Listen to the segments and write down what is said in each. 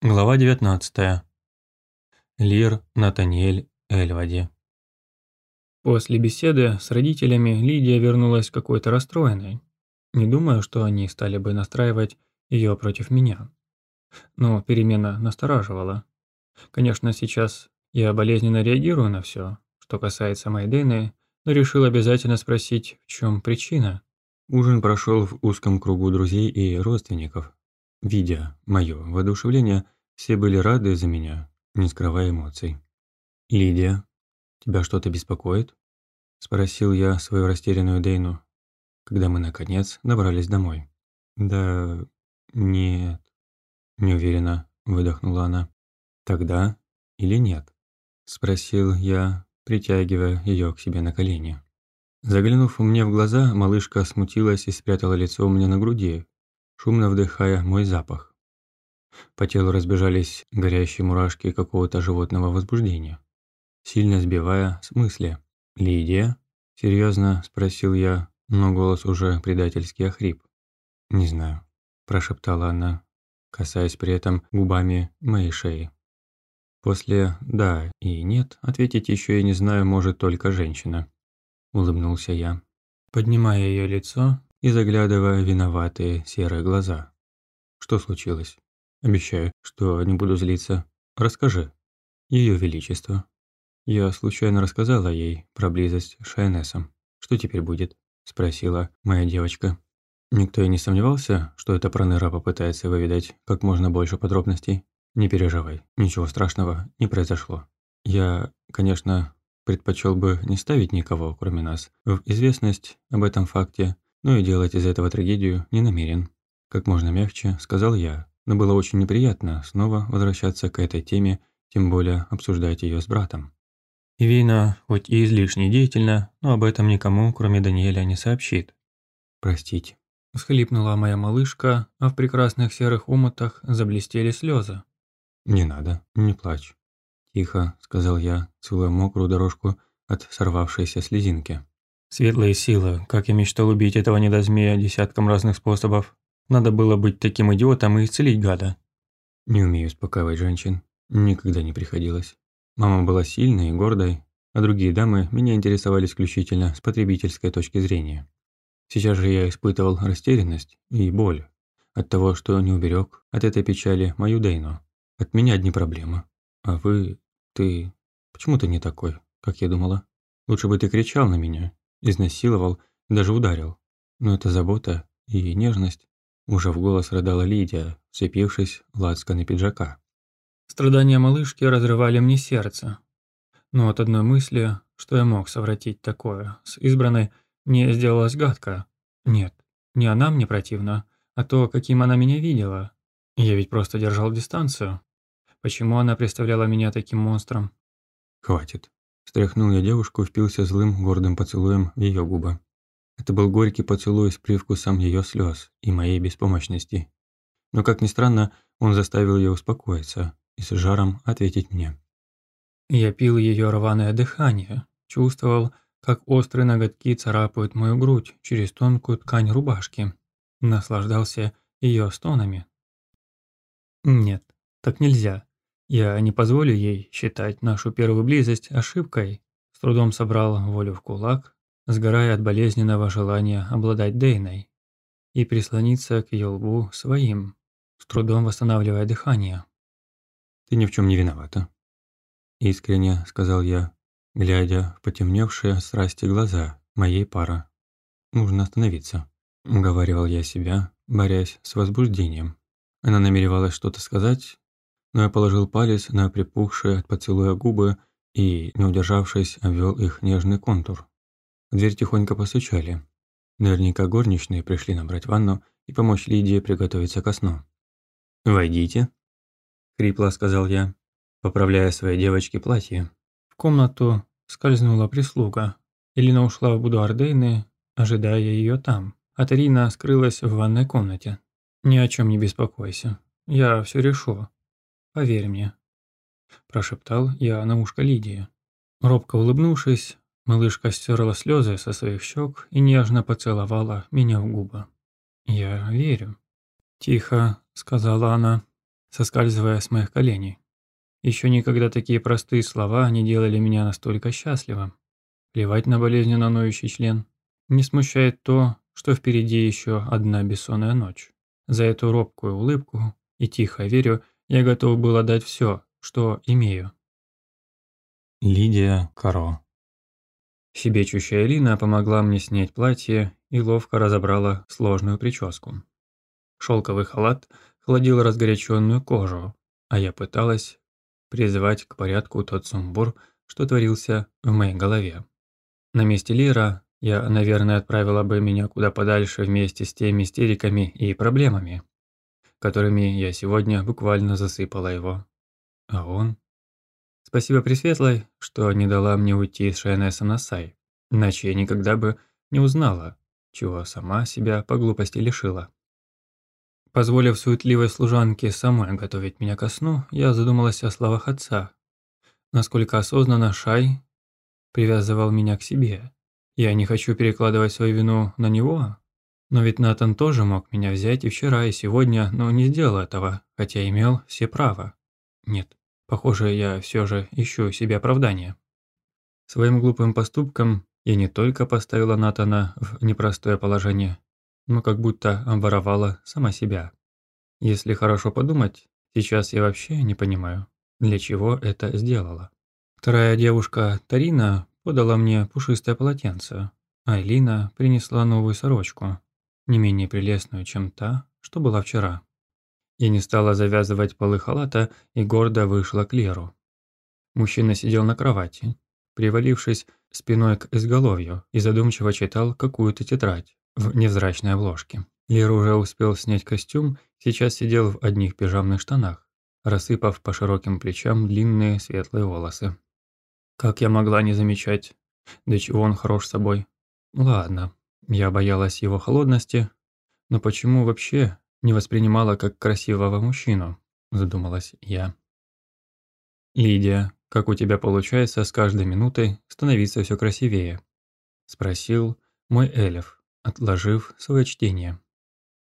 Глава 19. Лир Натаниэль Эльвади. После беседы с родителями Лидия вернулась какой-то расстроенной. Не думаю, что они стали бы настраивать ее против меня. Но перемена настораживала. Конечно, сейчас я болезненно реагирую на все, что касается Майдены, но решил обязательно спросить, в чем причина. Ужин прошел в узком кругу друзей и родственников, Видя мое воодушевление, все были рады за меня, не скрывая эмоций. «Лидия, тебя что-то беспокоит?» – спросил я свою растерянную Дейну, когда мы, наконец, добрались домой. «Да... нет...» – неуверенно выдохнула она. «Тогда или нет?» – спросил я, притягивая ее к себе на колени. Заглянув мне в глаза, малышка смутилась и спрятала лицо у меня на груди, шумно вдыхая мой запах. По телу разбежались горящие мурашки какого-то животного возбуждения, сильно сбивая с мысли. «Лидия?» – серьезно спросил я, но голос уже предательски охрип. «Не знаю», – прошептала она, касаясь при этом губами моей шеи. После «да» и «нет» ответить еще и не знаю может только женщина. Улыбнулся я, поднимая ее лицо и заглядывая в виноватые серые глаза. «Что случилось? Обещаю, что не буду злиться. Расскажи. Ее Величество». Я случайно рассказала ей про близость с Шайнесом. «Что теперь будет?» – спросила моя девочка. Никто и не сомневался, что эта проныра попытается выведать как можно больше подробностей. Не переживай, ничего страшного не произошло. Я, конечно, предпочел бы не ставить никого, кроме нас, в известность об этом факте, но и делать из этого трагедию не намерен. Как можно мягче, сказал я, но было очень неприятно снова возвращаться к этой теме, тем более обсуждать ее с братом. Ивина, хоть и излишне деятельна, но об этом никому, кроме Даниэля, не сообщит. «Простите», – всхлипнула моя малышка, а в прекрасных серых омутах заблестели слезы. «Не надо, не плачь», – тихо сказал я, целуя мокрую дорожку от сорвавшейся слезинки. Светлые силы, как я мечтал убить этого недозмея десятком разных способов. Надо было быть таким идиотом и исцелить гада. Не умею успокаивать женщин. Никогда не приходилось. Мама была сильной и гордой, а другие дамы меня интересовали исключительно с потребительской точки зрения. Сейчас же я испытывал растерянность и боль от того, что не уберег от этой печали мою Дейну. От меня одни проблемы. А вы... ты... почему ты не такой, как я думала? Лучше бы ты кричал на меня изнасиловал, даже ударил. Но это забота и нежность. Уже в голос рыдала Лидия, вцепившись лацканы пиджака. Страдания малышки разрывали мне сердце. Но от одной мысли, что я мог совратить такое, с избранной мне сделалось гадко. Нет, не она мне противна, а то, каким она меня видела. Я ведь просто держал дистанцию. Почему она представляла меня таким монстром? Хватит. Стряхнул я девушку, впился злым, гордым поцелуем в ее губы. Это был горький поцелуй с привкусом ее слез и моей беспомощности. Но, как ни странно, он заставил ее успокоиться и с жаром ответить мне. Я пил ее рваное дыхание, чувствовал, как острые ноготки царапают мою грудь через тонкую ткань рубашки. Наслаждался ее стонами. Нет, так нельзя. Я не позволю ей считать нашу первую близость ошибкой. С трудом собрал волю в кулак, сгорая от болезненного желания обладать Дейной и прислониться к ее лбу своим, с трудом восстанавливая дыхание. «Ты ни в чем не виновата», – искренне сказал я, глядя в потемневшие от страсти глаза моей пары. «Нужно остановиться», – уговаривал я себя, борясь с возбуждением. Она намеревалась что-то сказать, но я положил палец на припухшие от поцелуя губы и, не удержавшись, обвел их нежный контур. В дверь тихонько постучали. Наверняка горничные пришли набрать ванну и помочь Лидии приготовиться ко сну. «Войдите», – хрипло сказал я, поправляя своей девочке платье. В комнату скользнула прислуга. Элина ушла в будуар Дейны, ожидая ее там, а Тарина скрылась в ванной комнате. «Ни о чем не беспокойся, я все решу», Поверь мне», – прошептал я на ушко Лидии. Робко улыбнувшись, малышка стерла слезы со своих щек и нежно поцеловала меня в губы. «Я верю», – тихо сказала она. соскальзывая с моих коленей. Еще никогда такие простые слова не делали меня настолько счастливым. Плевать на болезненно ноющий член. Не смущает то, что впереди еще одна бессонная ночь. За эту робкую улыбку и тихо верю, я готов был отдать все, что имею. Лидия Каро Щебечущая Лина помогла мне снять платье и ловко разобрала сложную прическу. Шелковый халат холодил разгоряченную кожу, а я пыталась призвать к порядку тот сумбур, что творился в моей голове. На месте Лира я, наверное, отправила бы меня куда подальше вместе с теми истериками и проблемами, которыми я сегодня буквально засыпала его. А он... Спасибо Пресветлой, что не дала мне уйти с Шайнеса на Сай, иначе я никогда бы не узнала, чего сама себя по глупости лишила. Позволив суетливой служанке самой готовить меня ко сну, я задумалась о словах отца. Насколько осознанно Шай привязывал меня к себе. Я не хочу перекладывать свою вину на него, но ведь Натан тоже мог меня взять и вчера, и сегодня, но не сделал этого, хотя имел все права. Нет, похоже, я все же ищу себе оправдание. Своим глупым поступком я не только поставила Натана в непростое положение, но как будто обворовала сама себя. Если хорошо подумать, сейчас я вообще не понимаю, для чего это сделала. Вторая девушка, Тарина, подала мне пушистое полотенце, а Элина принесла новую сорочку, не менее прелестную, чем та, что была вчера. Я не стала завязывать полы халата и гордо вышла к Леру. Мужчина сидел на кровати, привалившись спиной к изголовью и задумчиво читал какую-то тетрадь в невзрачной обложке. Лер уже успел снять костюм, сейчас сидел в одних пижамных штанах, рассыпав по широким плечам длинные светлые волосы. Как я могла не замечать, до чего он хорош собой? Ладно, я боялась его холодности, но почему вообще не воспринимала как красивого мужчину, задумалась я. «Лидия, как у тебя получается с каждой минутой становиться все красивее?» – спросил мой эльф, отложив свое чтение.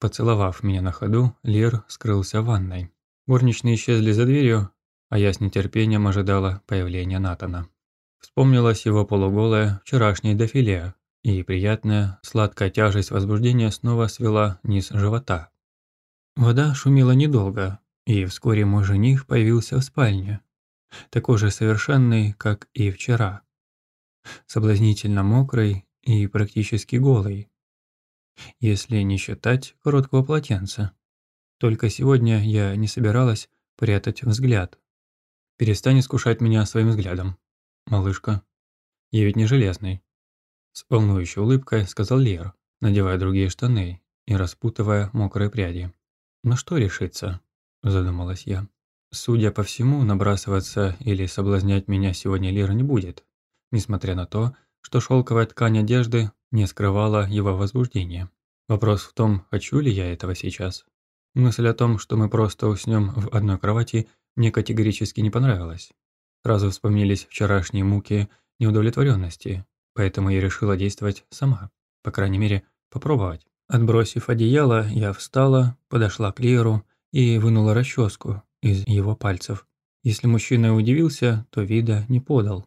Поцеловав меня на ходу, Лир скрылся в ванной. Горничные исчезли за дверью, а я с нетерпением ожидала появления Натана. Вспомнилась его полуголое вчерашнее дофиле, и приятная сладкая тяжесть возбуждения снова свела низ живота. Вода шумела недолго, и вскоре мой жених появился в спальне, такой же совершенный, как и вчера. Соблазнительно мокрый и практически голый, если не считать короткого полотенца. Только сегодня я не собиралась прятать взгляд. Перестань искушать меня своим взглядом, малышка. Я ведь не железный. С волнующей улыбкой сказал Лер, надевая другие штаны и распутывая мокрые пряди. «Ну что решиться?» – задумалась я. Судя по всему, набрасываться или соблазнять меня сегодня Лер не будет, несмотря на то, что шелковая ткань одежды не скрывала его возбуждения. Вопрос в том, хочу ли я этого сейчас. Мысль о том, что мы просто уснем в одной кровати, мне категорически не понравилась. Сразу вспомнились вчерашние муки неудовлетворенности, поэтому я решила действовать сама, по крайней мере, попробовать. Отбросив одеяло, я встала, подошла к Леру и вынула расческу из его пальцев. Если мужчина удивился, то вида не подал.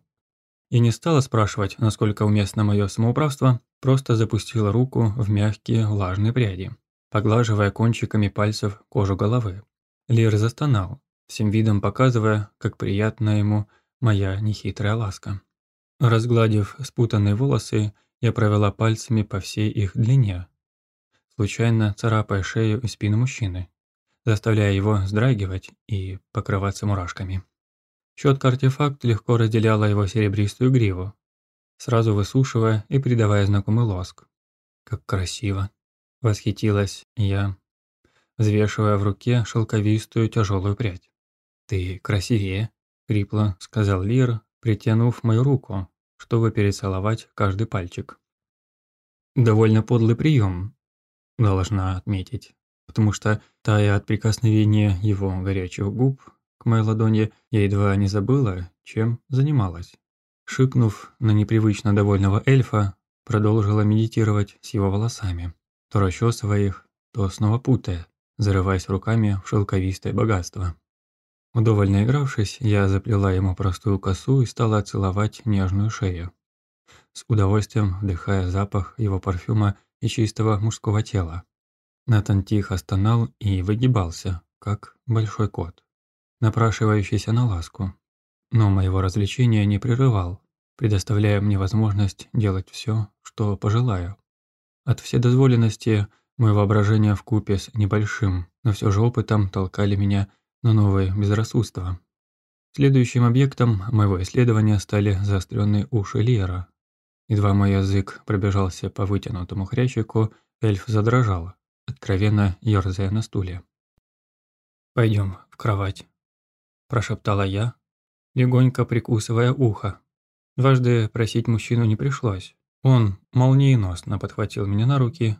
Я не стала спрашивать, насколько уместно мое самоуправство, просто запустила руку в мягкие влажные пряди, поглаживая кончиками пальцев кожу головы. Лир застонал, всем видом показывая, как приятна ему моя нехитрая ласка. Разгладив спутанные волосы, я провела пальцами по всей их длине, случайно царапая шею и спину мужчины, заставляя его вздрагивать и покрываться мурашками. Щетка-артефакт легко разделяла его серебристую гриву, сразу высушивая и придавая знакомый лоск. «Как красиво!» – восхитилась я, взвешивая в руке шелковистую тяжелую прядь. «Ты красивее!» – хрипло сказал Лир, притянув мою руку, чтобы перецеловать каждый пальчик. Довольно подлый прием, должна отметить, потому что, тая от прикосновения его горячих губ, к моей ладони, я едва не забыла, чем занималась. Шикнув на непривычно довольного эльфа, продолжила медитировать с его волосами, то расчесывая их, то снова путая, зарываясь руками в шелковистое богатство. Удоволь наигравшись, я заплела ему простую косу и стала целовать нежную шею, с удовольствием вдыхая запах его парфюма и чистого мужского тела. Натан тихо стонал и выгибался, как большой кот, напрашивающийся на ласку. Но моего развлечения не прерывал, предоставляя мне возможность делать все, что пожелаю. От вседозволенности мое воображение в купе с небольшим, но все же опытом толкали меня на новые безрассудства. Следующим объектом моего исследования стали заостренные уши Лера. Едва мой язык пробежался по вытянутому хрящику, эльф задрожал, откровенно ерзая на стуле. «Пойдем в кровать», – прошептала я, легонько прикусывая ухо. Дважды просить мужчину не пришлось. Он молниеносно подхватил меня на руки,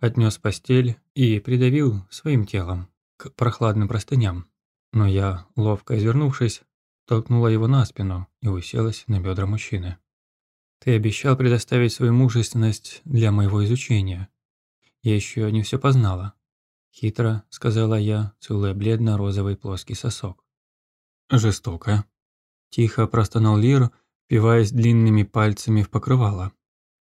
отнес постель и придавил своим телом к прохладным простыням. Но я, ловко извернувшись, толкнула его на спину и уселась на бедра мужчины. «Ты обещал предоставить свою мужественность для моего изучения. Я еще не все познала», – хитро сказала я, целуя бледно-розовый плоский сосок. «Жестоко», – тихо простонал Лир, впиваясь длинными пальцами в покрывало.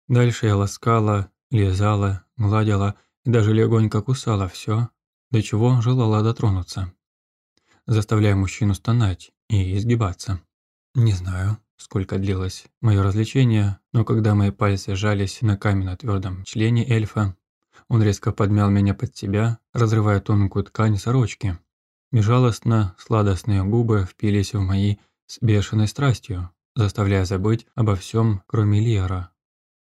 Дальше я ласкала, лизала, гладила и даже легонько кусала все, до чего желала дотронуться, заставляя мужчину стонать и изгибаться. Не знаю, сколько длилось мое развлечение, но когда мои пальцы сжались на каменно-твердом члене эльфа, он резко подмял меня под себя, разрывая тонкую ткань сорочки. Безжалостно сладостные губы впились в мои с бешеной страстью, заставляя забыть обо всем, кроме Лиара,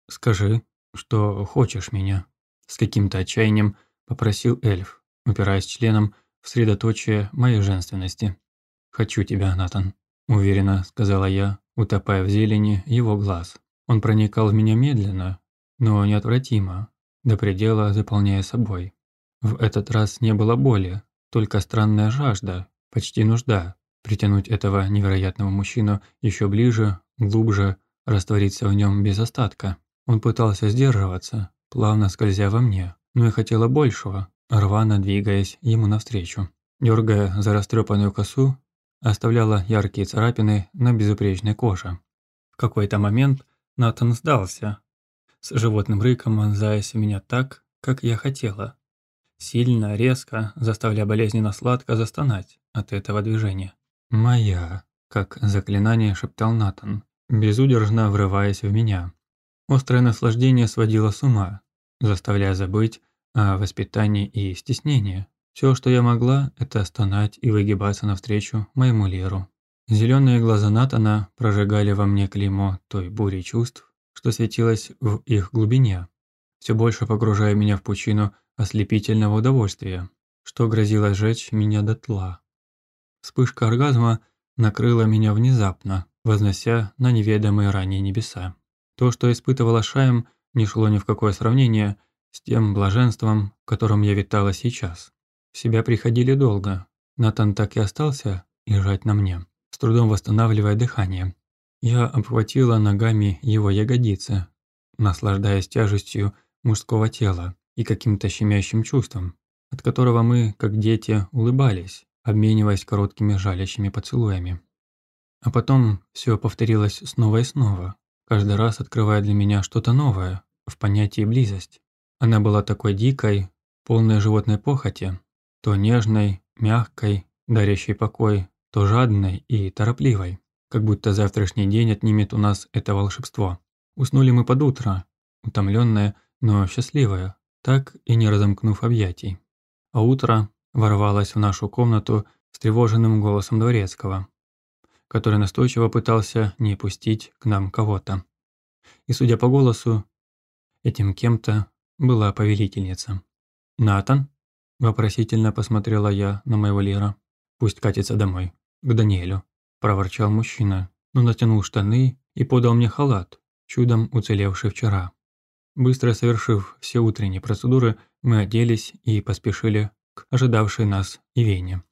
«Скажи, что хочешь меня», – с каким-то отчаянием попросил эльф, упираясь членом в средоточие моей женственности. «Хочу тебя, Натан», – уверенно сказала я, утопая в зелени его глаз. Он проникал в меня медленно, но неотвратимо, до предела заполняя собой. В этот раз не было боли, только странная жажда, почти нужда, притянуть этого невероятного мужчину еще ближе, глубже, раствориться в нем без остатка. Он пытался сдерживаться, плавно скользя во мне, но я хотела большего, рвано двигаясь ему навстречу. Дергая за растрепанную косу, оставляла яркие царапины на безупречной коже. В какой-то момент Натан сдался, с животным рыком вонзаясь в меня так, как я хотела. Сильно, резко, заставляя болезненно сладко застонать от этого движения. «Моя», как заклинание шептал Натан, безудержно врываясь в меня. Острое наслаждение сводило с ума, заставляя забыть о воспитании и стеснении. Все, что я могла, это стонать и выгибаться навстречу моему Леру. Зеленые глаза Натана прожигали во мне клеймо той бури чувств, что светилось в их глубине, все больше погружая меня в пучину ослепительного удовольствия, что грозило сжечь меня дотла. Вспышка оргазма накрыла меня внезапно, вознося на неведомые ранее небеса. То, что испытывала Шаем, не шло ни в какое сравнение с тем блаженством, в котором я витала сейчас. В себя приходили долго. Натан так и остался лежать на мне, с трудом восстанавливая дыхание. Я обхватила ногами его ягодицы, наслаждаясь тяжестью мужского тела и каким-то щемящим чувством, от которого мы, как дети, улыбались, обмениваясь короткими жалящими поцелуями. А потом все повторилось снова и снова, каждый раз открывая для меня что-то новое в понятии близость. Она была такой дикой, полной животной похоти, то нежной, мягкой, дарящей покой, то жадной и торопливой, как будто завтрашний день отнимет у нас это волшебство. Уснули мы под утро, утомленная, но счастливая, так и не разомкнув объятий. А утро ворвалось в нашу комнату с тревоженным голосом дворецкого который настойчиво пытался не пустить к нам кого-то. И, судя по голосу, этим кем-то была повелительница. «Натан?» – вопросительно посмотрела я на моего Лира. «Пусть катится домой, к Даниэлю», – проворчал мужчина, но натянул штаны и подал мне халат, чудом уцелевший вчера. Быстро совершив все утренние процедуры, мы оделись и поспешили к ожидавшей нас Ивене.